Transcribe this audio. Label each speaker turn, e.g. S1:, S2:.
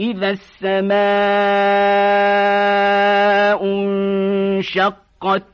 S1: إذا السماء انشقت